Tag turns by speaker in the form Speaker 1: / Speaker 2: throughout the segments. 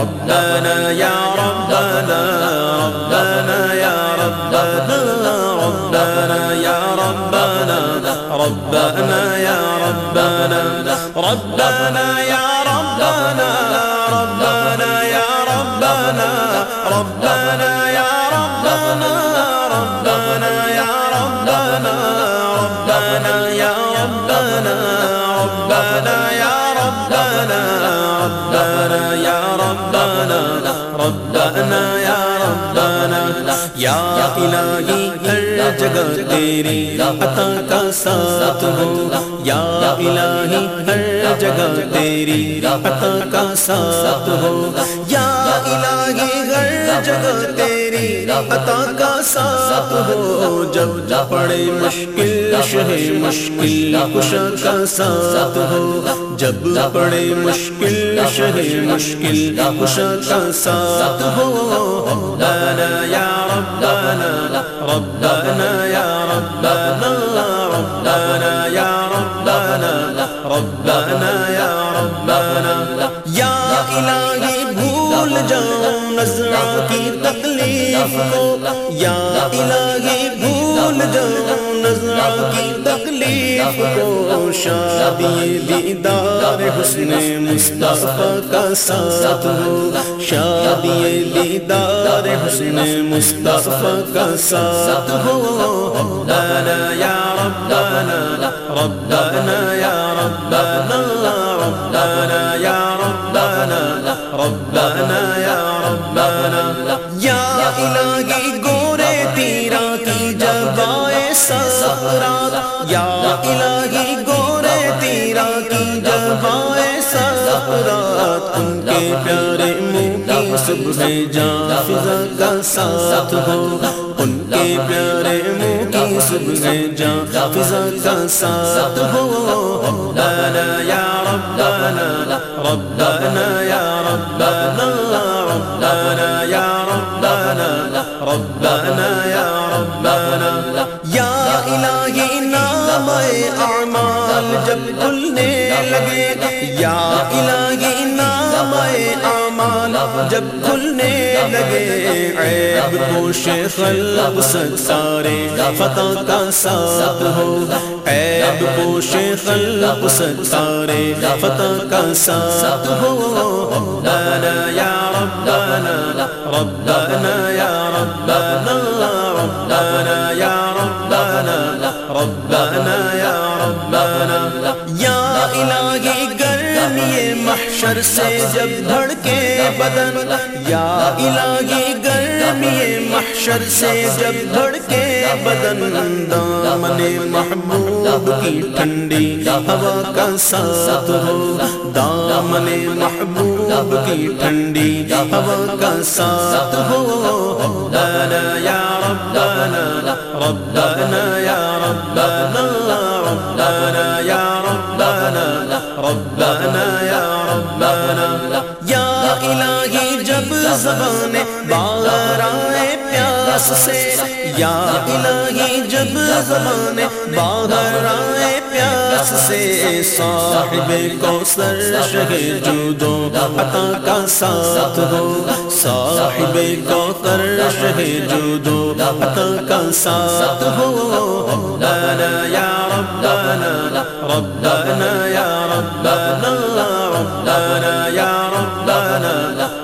Speaker 1: ربنا يا ربنا ربنا يا ربنا ربنا يا ربنا ربنا يا ربنا ربنا يا ربنا ربنا يا ربنا ربنا يا ربنا ربنا يا ربنا ربنا يا ربنا ربنا يا ربنا ربنا، يا ربنا ربنا، يا ربنا یا الہی ہر جگہ تیری عطا کا ساتھ ہو۔ یا الہی ہر جگہ تیری عطا کا ساتھ ہو۔ یا الہی جگہ تیری عطا کا ساتھ ہو۔ جب پڑے مشکل شہ مشکل کشا کا ساتھ ہو۔ جب پڑے مشکل شہ مشکل کشا کا ساتھ ہو۔ ربنا یا ربنا ربنا یا الہی بھول جاؤں نظرہ کی تکلیف کو شادی دیدار حسن مصطفیٰ کا ساتھ ہو شادی دیدار حسن مصطفیٰ کا ساتھ ہو ربنا یا ربنا ربنا یا ربنا ربنا یا ربنا ربنا یا ربنا یا الہی گورے تیرا کی جبائے سہرات یا الہی گورے تیرا کی جبائے سہرات ان کے پیارے منہ صبح جان فضا کا ساتھ ہو۔ ان کے پیارے منہ کی صبح جان فضا کا ساتھ ہو۔ ربنا یا ربنا ربنا یا ربنا۔ ربنا یا ربنا. یا الہی نام اعمال جب کھلنے لگے یا الہی نام اعمال جب کھلنے لگے، عیب پوش خلق ستارے فتح کا ساتھ ہو۔ عیب پوش خلق ستارے فتح کا ساتھ ہو۔ ربنا یا ربنا ربنا یا ربنا ربنا یا ربنا ربنا یا ربنا۔ یا الہی گر گرمی محشر سے جب دھڑکے بدن، یا الہی گرمی محشر سے جب دھڑکے بدن، دامن محبوب کی ٹھنڈی ہوا کا ساتھ ہو۔ دامن محبوب کی ٹھنڈی ہوا کا ساتھ ہو۔ ربنا یا ربنا ربنا یا ربنا ربنا یا ربنا، یا الہی، جب زبان باہر آئے پیاس سے، یا الہی، جب زبان باہر آئے پیاس سے، صاحب کو سر شہ جودو عطا کا ساتھ ہو۔ صاحب کو کر شہ جودو عطا کا ساتھ ہو۔ ربنا یا ربنا ربنا یا ربنا ربنا یا ربنا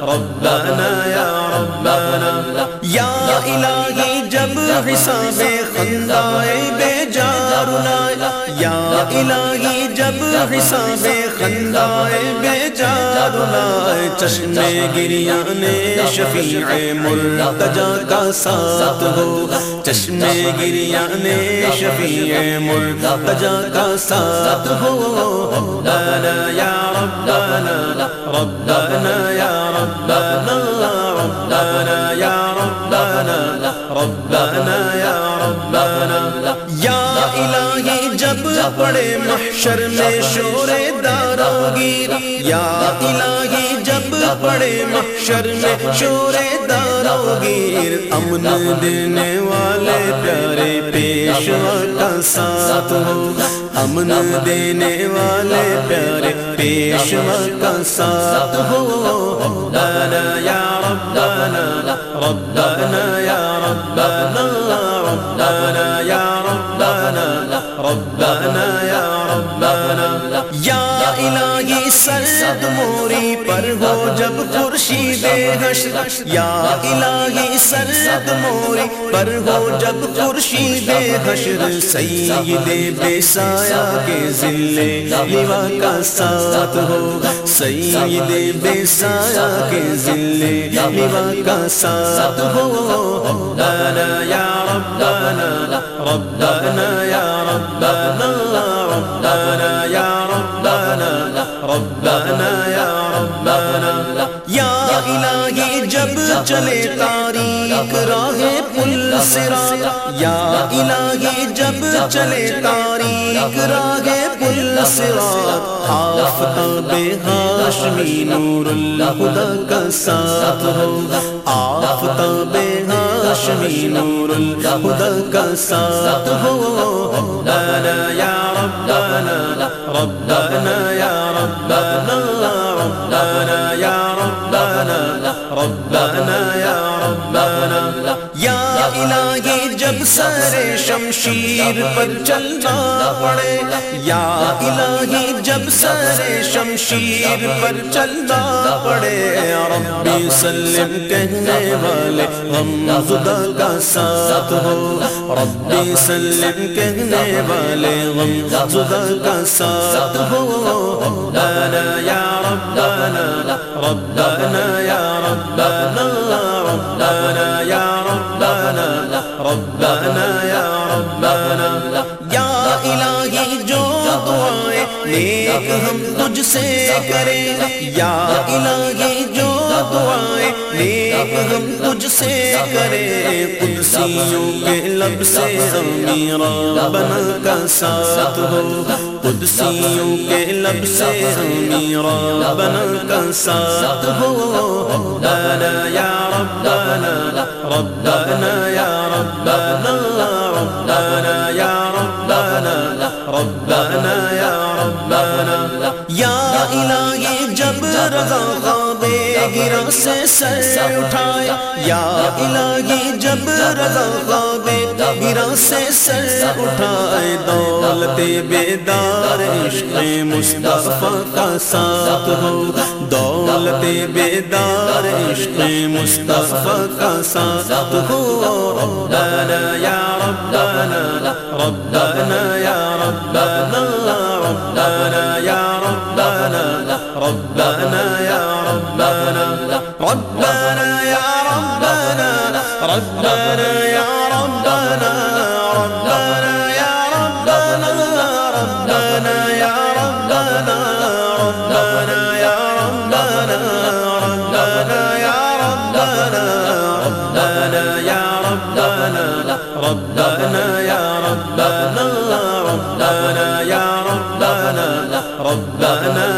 Speaker 1: ربنا یا ربنا یا الہی جب حساب خندائے بے جار لائے یا الہی جب حساب خندائے بے جار لائے چشمے گریانے شفیع مرتجا کا ساتھ ہو چشمے گریانے شفیع مرتجا کا ساتھ ہو۔ ربنا یا ربنا ربنا یا ربنا ربنا یا ربنا ربنا یا ربنا۔ یا الہی جب پڑے محشر میں شور داروگیر یا الہی جب پڑے محشر میں شور داروگیر امن دینے والے پیارے پیشوا کا ساتھ ہو۔ امن دینے والے پیارے پیشوا کا ساتھ ہو۔ ربنا یا ربنا ربنا یا ربنا ربنا یا ربنا ربنا یا ربنا۔ سرد موری پر ہو جب خورشید حشر۔ یا الہی سرد موری پر ہو جب خورشید حشر۔ سید بے سایہ کے ذلے لیوا کا ساتھ ہو۔ سید بے سایہ کے ذلے لیوا کا ساتھ ہو۔ ربنا یا ربنا ربنا یا ربنا ربنا یا ربنا ربنا یا ربنا یا الہی جب چلے تاریخ راہ پل سرا یا الہی جب چلے تاریخ راہ پل سرا آفتاب ہاشمی نور اللہ خدا کا ساتھ ہو آفتاب ہاشمی نور اللہ خدا کا ساتھ ہو ربنا یا ربنا ربنا يا ربنا ربنا يا ربنا ربنا يا ربنا. يا إلهي جب سر شمشیر پر چلنا پڑے، یا الہی جب سر شمشیر پر چلنا پڑے ربی سلم کہنے والے ہم خدا کا ساتھ ہو۔ ربی سلم کہنے والے ہم خدا کا ساتھ ہو۔ ربنا یا ربنا ربنا یا ربنا ربنا یا ربنا. یا الہی جو دعائیں نیک ہم تجھ سے کریں. یا الہی جو دعائیں نیک ہم تجھ سے کریں. قدسیوں کے لب سے امیرا بنا کا ساتھ ہو. قدسیوں کے لب سے امیرا بنا کا ساتھ ہو. ربنا یا ربنا. ربنا یا ربنا. ربنا یا ربنا. یا الہی، جب رضا خواب گرا سے سر اٹھایا. یا الہی، جب رضا خواب گرا سے سر اٹھائے. دولت بیدار عشق مصطفیٰ کا ساتھ ہو دولت بیدار عشق مصطفیٰ کا ساتھ ہو ربنا یا ربنا ربنا یا ربنا ربنا یا ربنا ربنا یا ربنا ربنا یا ربنا ربنا یا ربنا ربنا یا ربنا ربنا یا ربنا ربنا یا ربنا ربنا یا ربنا ربنا یا ربنا ربنا أنا, أنا